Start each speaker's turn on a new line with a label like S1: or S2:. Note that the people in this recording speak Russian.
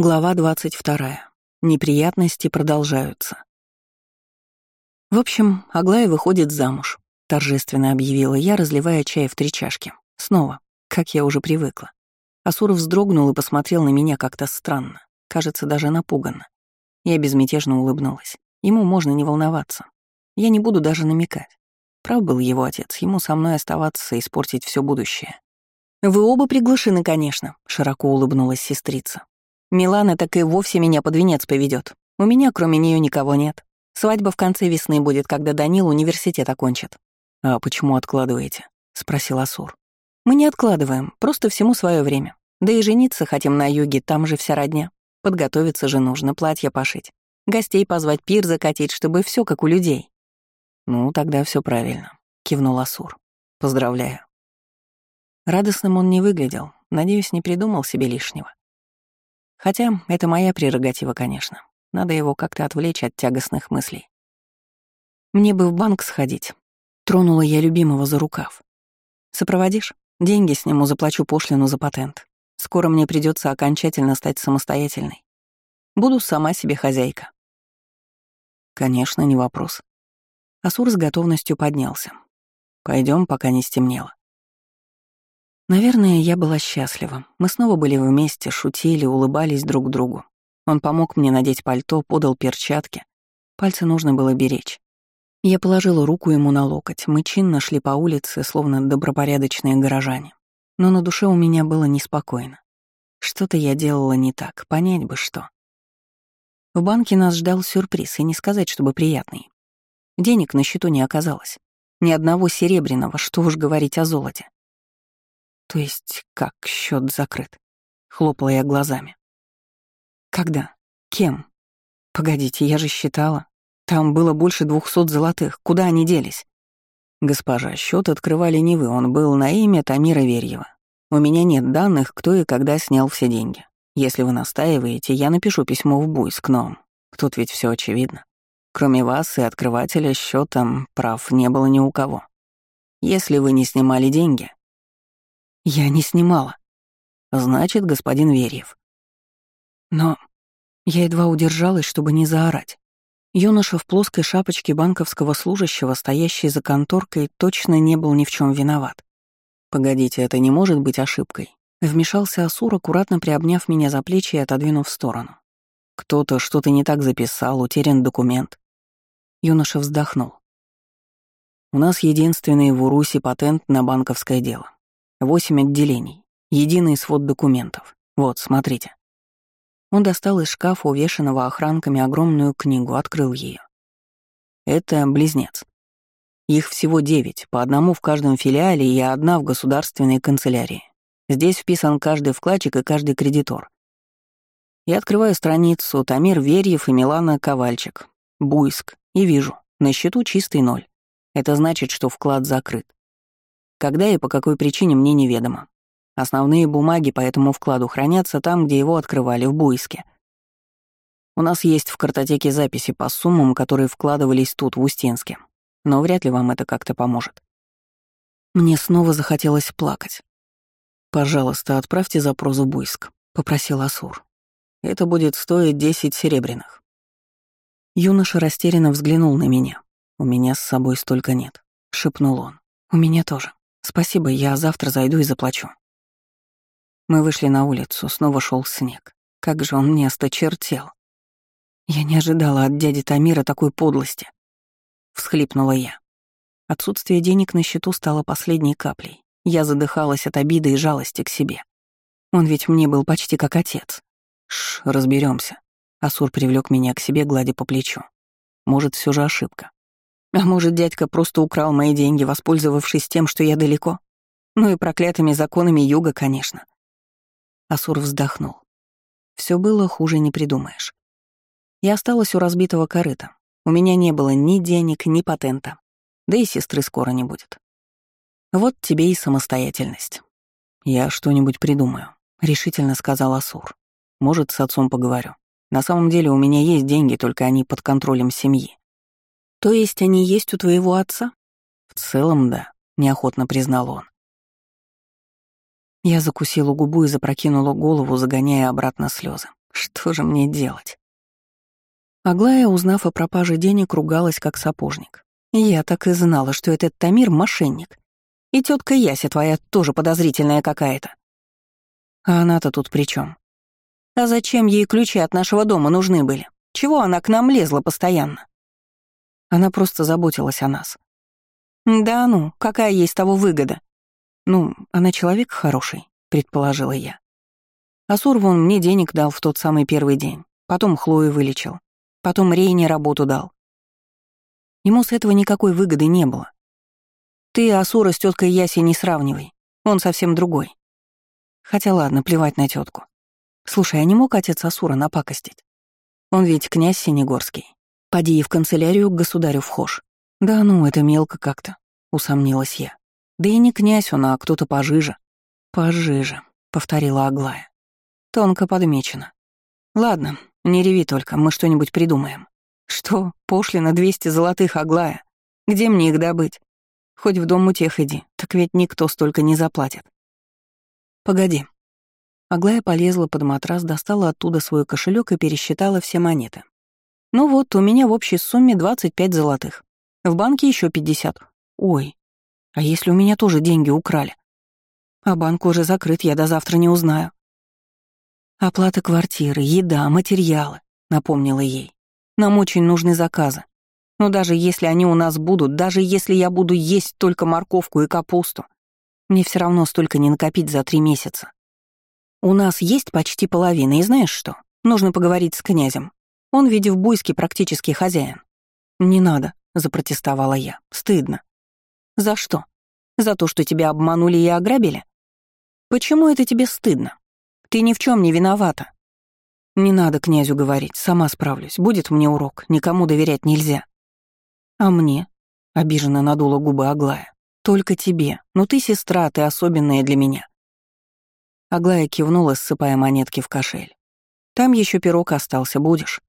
S1: Глава 22. Неприятности продолжаются. В общем, Аглая выходит замуж, торжественно объявила я, разливая чай в три чашки. Снова, как я уже привыкла. Асуров вздрогнул и посмотрел на меня как-то странно, кажется, даже напуганно. Я безмятежно улыбнулась. Ему можно не волноваться. Я не буду даже намекать. Прав был его отец, ему со мной оставаться и испортить все будущее. «Вы оба приглашены, конечно», — широко улыбнулась сестрица. Милана так и вовсе меня под венец поведет. У меня кроме нее никого нет. Свадьба в конце весны будет, когда Данил университет окончит. «А почему откладываете?» — спросил Асур. «Мы не откладываем, просто всему свое время. Да и жениться хотим на юге, там же вся родня. Подготовиться же нужно, платье пошить. Гостей позвать, пир закатить, чтобы все как у людей». «Ну, тогда все правильно», — кивнул Асур. «Поздравляю». Радостным он не выглядел, надеюсь, не придумал себе лишнего. Хотя это моя прерогатива, конечно. Надо его как-то отвлечь от тягостных мыслей. Мне бы в банк сходить. Тронула я любимого за рукав. Сопроводишь? Деньги сниму, заплачу пошлину за патент. Скоро мне придется окончательно стать самостоятельной. Буду сама себе хозяйка. Конечно, не вопрос. Асур с готовностью поднялся. Пойдем, пока не стемнело. Наверное, я была счастлива. Мы снова были вместе, шутили, улыбались друг другу. Он помог мне надеть пальто, подал перчатки. Пальцы нужно было беречь. Я положила руку ему на локоть. Мы чинно шли по улице, словно добропорядочные горожане. Но на душе у меня было неспокойно. Что-то я делала не так, понять бы что. В банке нас ждал сюрприз, и не сказать, чтобы приятный. Денег на счету не оказалось. Ни одного серебряного, что уж говорить о золоте. То есть как счет закрыт? Хлопала я глазами. Когда? Кем? Погодите, я же считала. Там было больше двухсот золотых. Куда они делись? Госпожа, счет открывали не вы, он был на имя Тамира Верьева. У меня нет данных, кто и когда снял все деньги. Если вы настаиваете, я напишу письмо в Буйск, но тут ведь все очевидно. Кроме вас и открывателя счетом прав не было ни у кого. Если вы не снимали деньги, я не снимала. Значит, господин Верьев. Но я едва удержалась, чтобы не заорать. Юноша в плоской шапочке банковского служащего, стоящий за конторкой, точно не был ни в чем виноват. «Погодите, это не может быть ошибкой», — вмешался Асур, аккуратно приобняв меня за плечи и отодвинув в сторону. «Кто-то что-то не так записал, утерян документ». Юноша вздохнул. «У нас единственный в Урусе патент на банковское дело. Восемь отделений. Единый свод документов. Вот, смотрите. Он достал из шкафа, увешанного охранками, огромную книгу, открыл ее. Это близнец. Их всего девять, по одному в каждом филиале и одна в государственной канцелярии. Здесь вписан каждый вкладчик и каждый кредитор. Я открываю страницу Тамир Верьев и Милана Ковальчик, Буйск, и вижу, на счету чистый ноль. Это значит, что вклад закрыт. Когда и по какой причине мне неведомо. Основные бумаги по этому вкладу хранятся там, где его открывали, в Буйске. У нас есть в картотеке записи по суммам, которые вкладывались тут, в Устинске. Но вряд ли вам это как-то поможет. Мне снова захотелось плакать. «Пожалуйста, отправьте запрос в Буйск», — попросил Асур. «Это будет стоить десять серебряных». Юноша растерянно взглянул на меня. «У меня с собой столько нет», — шепнул он. «У меня тоже». «Спасибо, я завтра зайду и заплачу». Мы вышли на улицу, снова шел снег. Как же он мне осточертел. Я не ожидала от дяди Тамира такой подлости. Всхлипнула я. Отсутствие денег на счету стало последней каплей. Я задыхалась от обиды и жалости к себе. Он ведь мне был почти как отец. Шш, разберемся. Асур привлек меня к себе, гладя по плечу. Может, все же ошибка. А может, дядька просто украл мои деньги, воспользовавшись тем, что я далеко? Ну и проклятыми законами юга, конечно. Асур вздохнул. Все было хуже не придумаешь. Я осталась у разбитого корыта. У меня не было ни денег, ни патента. Да и сестры скоро не будет. Вот тебе и самостоятельность. Я что-нибудь придумаю, решительно сказал Асур. Может, с отцом поговорю. На самом деле у меня есть деньги, только они под контролем семьи. То есть они есть у твоего отца? В целом, да, неохотно признал он. Я закусила губу и запрокинула голову, загоняя обратно слезы. Что же мне делать? Аглая, узнав о пропаже денег, ругалась как сапожник. Я так и знала, что этот Тамир — мошенник. И тетка Яся твоя тоже подозрительная какая-то. А она-то тут при чем? А зачем ей ключи от нашего дома нужны были? Чего она к нам лезла постоянно? Она просто заботилась о нас. Да ну, какая с того выгода? Ну, она человек хороший, предположила я. Асур вон мне денег дал в тот самый первый день, потом Хлою вылечил, потом Рейне работу дал. Ему с этого никакой выгоды не было. Ты Асура с теткой Яси не сравнивай, он совсем другой. Хотя ладно, плевать на тетку. Слушай, а не мог отец Асура напакостить? Он ведь князь Синегорский. Поди и в канцелярию к государю вхож. Да ну, это мелко как-то, усомнилась я. Да и не князь он, а кто-то пожиже. Пожиже, повторила Аглая. Тонко подмечено. Ладно, не реви только, мы что-нибудь придумаем. Что, пошлина 200 золотых, Аглая? Где мне их добыть? Хоть в дом у тех иди, так ведь никто столько не заплатит. Погоди. Аглая полезла под матрас, достала оттуда свой кошелек и пересчитала все монеты. Ну вот, у меня в общей сумме 25 золотых. В банке еще 50. Ой, а если у меня тоже деньги украли? А банк уже закрыт, я до завтра не узнаю. Оплата квартиры, еда, материалы, напомнила ей. Нам очень нужны заказы. Но даже если они у нас будут, даже если я буду есть только морковку и капусту, мне все равно столько не накопить за три месяца. У нас есть почти половина, и знаешь что? Нужно поговорить с князем. Он ведь в Буйске практически хозяин. Не надо, запротестовала я. Стыдно. За что? За то, что тебя обманули и ограбили? Почему это тебе стыдно? Ты ни в чем не виновата. Не надо князю говорить, сама справлюсь. Будет мне урок, никому доверять нельзя. А мне? Обиженно надула губы Аглая. Только тебе. Но ты сестра, ты особенная для меня. Аглая кивнула, ссыпая монетки в кошель. Там еще пирог остался, будешь?